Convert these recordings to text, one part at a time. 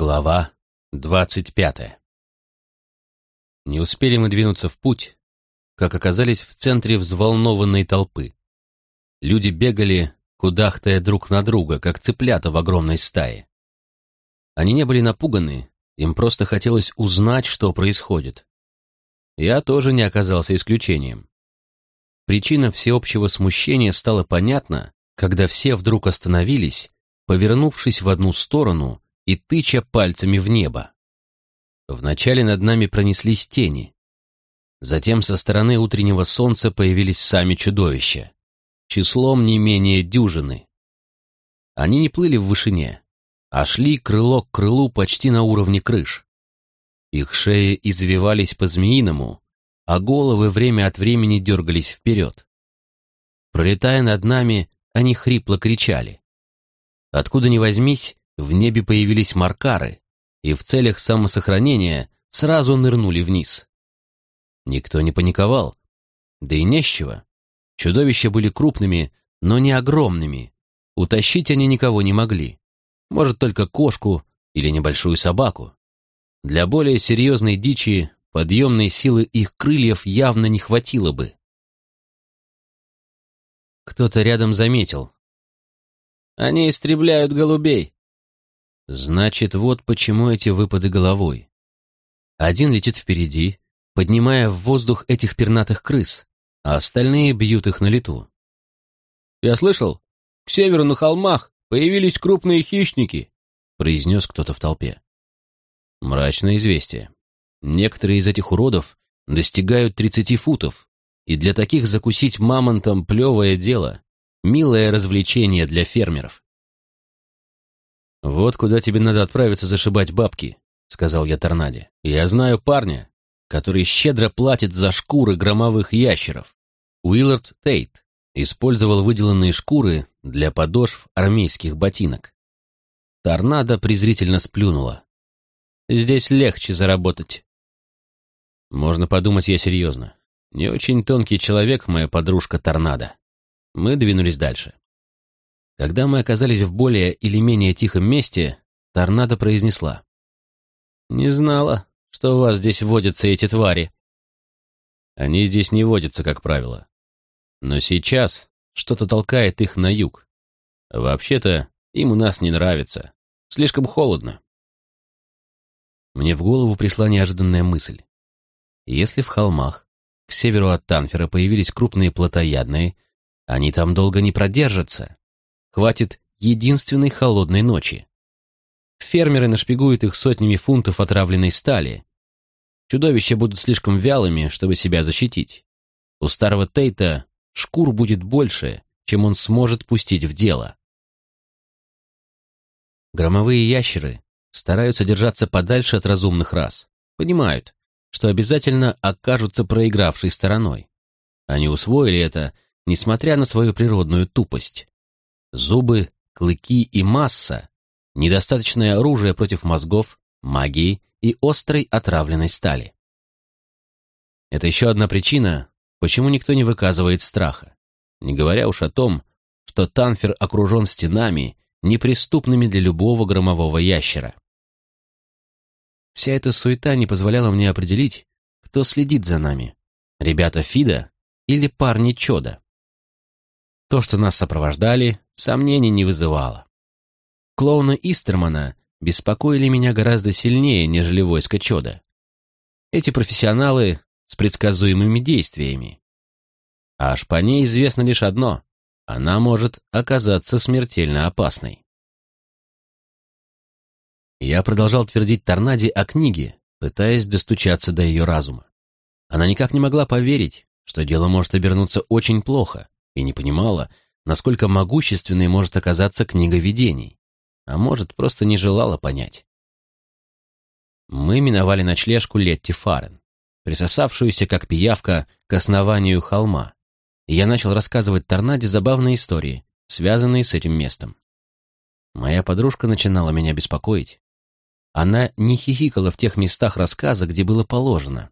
Глава двадцать пятая Не успели мы двинуться в путь, как оказались в центре взволнованной толпы. Люди бегали, кудахтая друг на друга, как цыплята в огромной стае. Они не были напуганы, им просто хотелось узнать, что происходит. Я тоже не оказался исключением. Причина всеобщего смущения стала понятна, когда все вдруг остановились, повернувшись в одну сторону и тыча пальцами в небо. Вначале над нами пронеслись тени. Затем со стороны утреннего солнца появились сами чудовища, числом не менее дюжины. Они не плыли в вышине, а шли крыло к крылу почти на уровне крыш. Их шеи извивались по-змеиному, а головы время от времени дергались вперед. Пролетая над нами, они хрипло кричали. Откуда ни возьмись, в небе появились маркары, и в целях самосохранения сразу нырнули вниз. Никто не паниковал, да и не с чего. Чудовища были крупными, но не огромными. Утащить они никого не могли. Может, только кошку или небольшую собаку. Для более серьезной дичи подъемной силы их крыльев явно не хватило бы. Кто-то рядом заметил. «Они истребляют голубей», Значит, вот почему эти выпады головой. Один летит впереди, поднимая в воздух этих пернатых крыс, а остальные бьют их на лету. «Я слышал, к северу на холмах появились крупные хищники», произнес кто-то в толпе. Мрачное известие. Некоторые из этих уродов достигают 30 футов, и для таких закусить мамонтом плевое дело, милое развлечение для фермеров. «Вот куда тебе надо отправиться зашибать бабки», — сказал я Торнаде. «Я знаю парня, который щедро платит за шкуры громовых ящеров. Уиллард Тейт использовал выделанные шкуры для подошв армейских ботинок. Торнадо презрительно сплюнула. «Здесь легче заработать». Можно подумать, я серьезно. Не очень тонкий человек, моя подружка Торнадо. Мы двинулись дальше. Когда мы оказались в более или менее тихом месте, торнадо произнесла. «Не знала, что у вас здесь водятся эти твари». Они здесь не водятся, как правило. Но сейчас что-то толкает их на юг. Вообще-то, им у нас не нравится. Слишком холодно. Мне в голову пришла неожиданная мысль. Если в холмах к северу от Танфера появились крупные плотоядные, они там долго не продержатся хватит единственной холодной ночи. Фермеры нашпигуют их сотнями фунтов отравленной стали. Чудовища будут слишком вялыми, чтобы себя защитить. У старого Тейта шкур будет больше, чем он сможет пустить в дело. Громовые ящеры стараются держаться подальше от разумных рас. Понимают, что обязательно окажутся проигравшей стороной. Они усвоили это, несмотря на свою природную тупость. Зубы, клыки и масса – недостаточное оружие против мозгов, магии и острой отравленной стали. Это еще одна причина, почему никто не выказывает страха, не говоря уж о том, что Танфер окружен стенами, неприступными для любого громового ящера. Вся эта суета не позволяла мне определить, кто следит за нами – ребята Фида или парни Чода. То, что нас сопровождали, сомнений не вызывало. Клоуны Истермана беспокоили меня гораздо сильнее, нежели войско Чода. Эти профессионалы с предсказуемыми действиями. А Шпане известно лишь одно — она может оказаться смертельно опасной. Я продолжал твердить Торнаде о книге, пытаясь достучаться до ее разума. Она никак не могла поверить, что дело может обернуться очень плохо, и не понимала, насколько могущественной может оказаться книга видений, а может, просто не желала понять. Мы миновали ночлежку Летти Фарен, присосавшуюся, как пиявка, к основанию холма, и я начал рассказывать Торнаде забавные истории, связанные с этим местом. Моя подружка начинала меня беспокоить. Она не хихикала в тех местах рассказа, где было положено.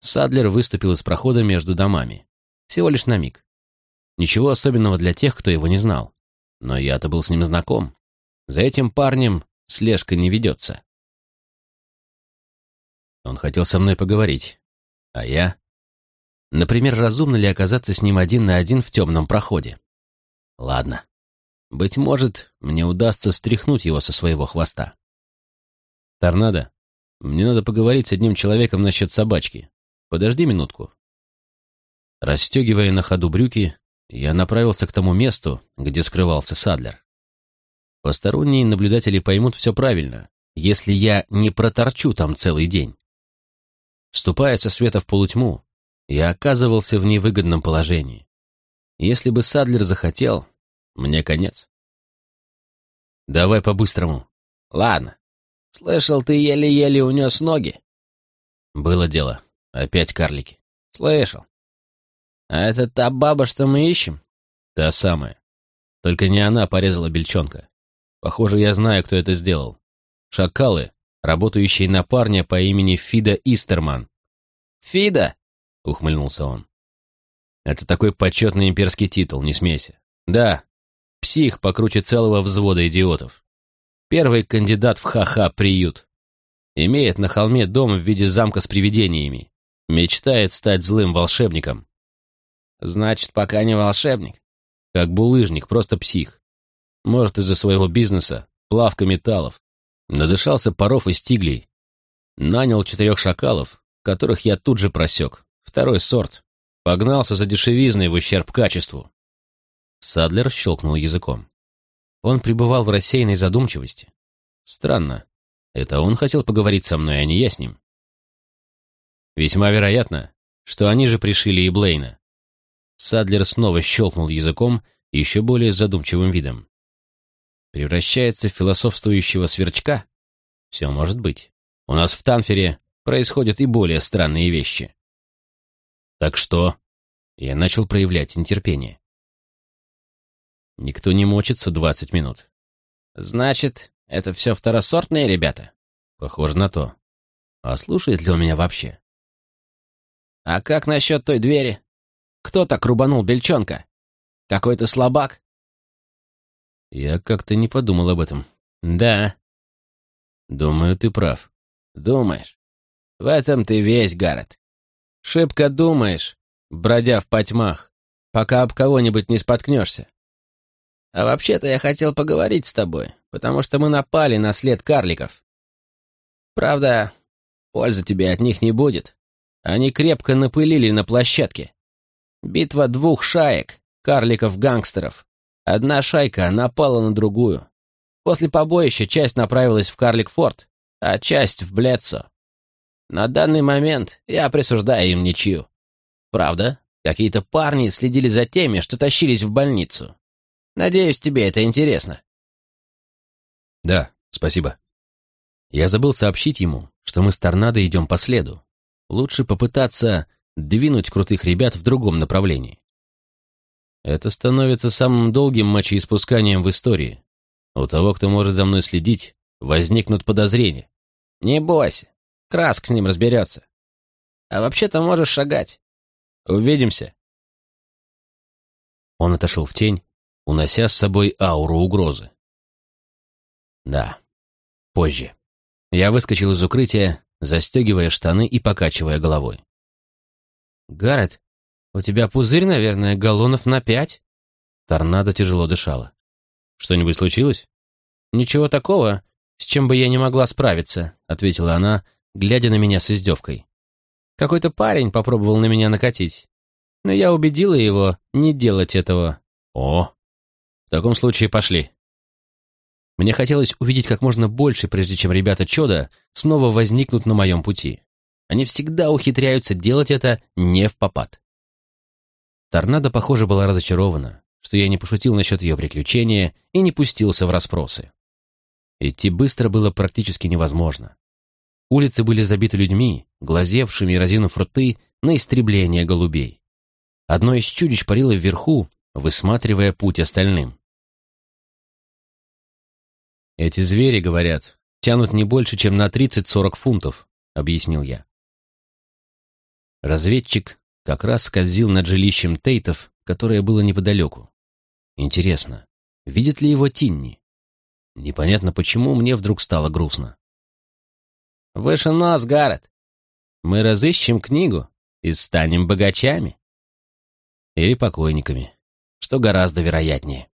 Садлер выступил из прохода между домами. Всего лишь на миг. Ничего особенного для тех, кто его не знал. Но я-то был с ним знаком. За этим парнем слежка не ведется. Он хотел со мной поговорить, а я... Например, разумно ли оказаться с ним один на один в темном проходе? Ладно. Быть может, мне удастся стряхнуть его со своего хвоста. Торнадо, мне надо поговорить с одним человеком насчет собачки. Подожди минутку. Расстегивая на ходу брюки, я направился к тому месту, где скрывался Садлер. Посторонние наблюдатели поймут все правильно, если я не проторчу там целый день. Вступая со света в полутьму, я оказывался в невыгодном положении. Если бы Садлер захотел, мне конец. Давай по-быстрому. Ладно. Слышал, ты еле-еле унес ноги. Было дело. Опять карлики. Слышал. А это та баба, что мы ищем? Та самая. Только не она порезала бельчонка. Похоже, я знаю, кто это сделал. Шакалы, работающие на парня по имени Фида Истерман. «Фида?» — ухмыльнулся он. «Это такой почетный имперский титул, не смейся. Да, псих покруче целого взвода идиотов. Первый кандидат в ха-ха приют. Имеет на холме дом в виде замка с привидениями. Мечтает стать злым волшебником. Значит, пока не волшебник. Как булыжник, просто псих. Может, из-за своего бизнеса, плавка металлов. Надышался паров и стиглей. Нанял четырех шакалов, которых я тут же просек. Второй сорт. Погнался за дешевизной в ущерб качеству. Садлер щелкнул языком. Он пребывал в рассеянной задумчивости. Странно. Это он хотел поговорить со мной, а не я с ним. Весьма вероятно, что они же пришили и Блейна. Садлер снова щелкнул языком еще более задумчивым видом. Превращается в философствующего сверчка? Все может быть. У нас в Танфере происходят и более странные вещи. Так что? Я начал проявлять нетерпение. Никто не мочится двадцать минут. Значит, это все второсортные ребята? Похоже на то. А слушает ли он меня вообще? А как насчет той двери? Кто так рубанул бельчонка? Какой-то слабак? Я как-то не подумал об этом. Да. Думаю, ты прав. Думаешь? В этом ты весь, Гаррет. Шибко думаешь, бродя в потьмах, пока об кого-нибудь не споткнешься. А вообще-то я хотел поговорить с тобой, потому что мы напали на след карликов. Правда, пользы тебе от них не будет. Они крепко напылили на площадке. Битва двух шаек, карликов-гангстеров. Одна шайка напала на другую. После побоища часть направилась в Карлик-форт, а часть в Блецо. На данный момент я присуждаю им ничью. Правда, какие-то парни следили за теми, что тащились в больницу. Надеюсь, тебе это интересно. Да, спасибо. Я забыл сообщить ему, что мы с Торнадо идем по следу. Лучше попытаться двинуть крутых ребят в другом направлении. Это становится самым долгим мочеиспусканием в истории. У того, кто может за мной следить, возникнут подозрения. Не бойся, Краск с ним разберется. А вообще-то можешь шагать. Увидимся. Он отошел в тень, унося с собой ауру угрозы. Да, позже. Я выскочил из укрытия, застегивая штаны и покачивая головой. «Гаррет, у тебя пузырь, наверное, галлонов на пять?» Торнадо тяжело дышала. «Что-нибудь случилось?» «Ничего такого, с чем бы я не могла справиться», — ответила она, глядя на меня с издевкой. «Какой-то парень попробовал на меня накатить, но я убедила его не делать этого». «О, в таком случае пошли». Мне хотелось увидеть как можно больше, прежде чем ребята Чода снова возникнут на моем пути. Они всегда ухитряются делать это не в попад. Торнадо, похоже, была разочарована, что я не пошутил насчет ее приключения и не пустился в расспросы. Идти быстро было практически невозможно. Улицы были забиты людьми, глазевшими и разинув рты на истребление голубей. Одно из чудищ парило вверху, высматривая путь остальным. «Эти звери, говорят, тянут не больше, чем на 30-40 фунтов», — объяснил я. Разведчик как раз скользил над жилищем Тейтов, которое было неподалеку. Интересно, видит ли его Тинни? Непонятно почему мне вдруг стало грустно. «Выше нос, Гаррет! Мы разыщем книгу и станем богачами!» Или покойниками, что гораздо вероятнее.